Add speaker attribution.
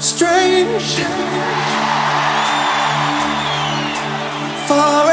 Speaker 1: strange. Far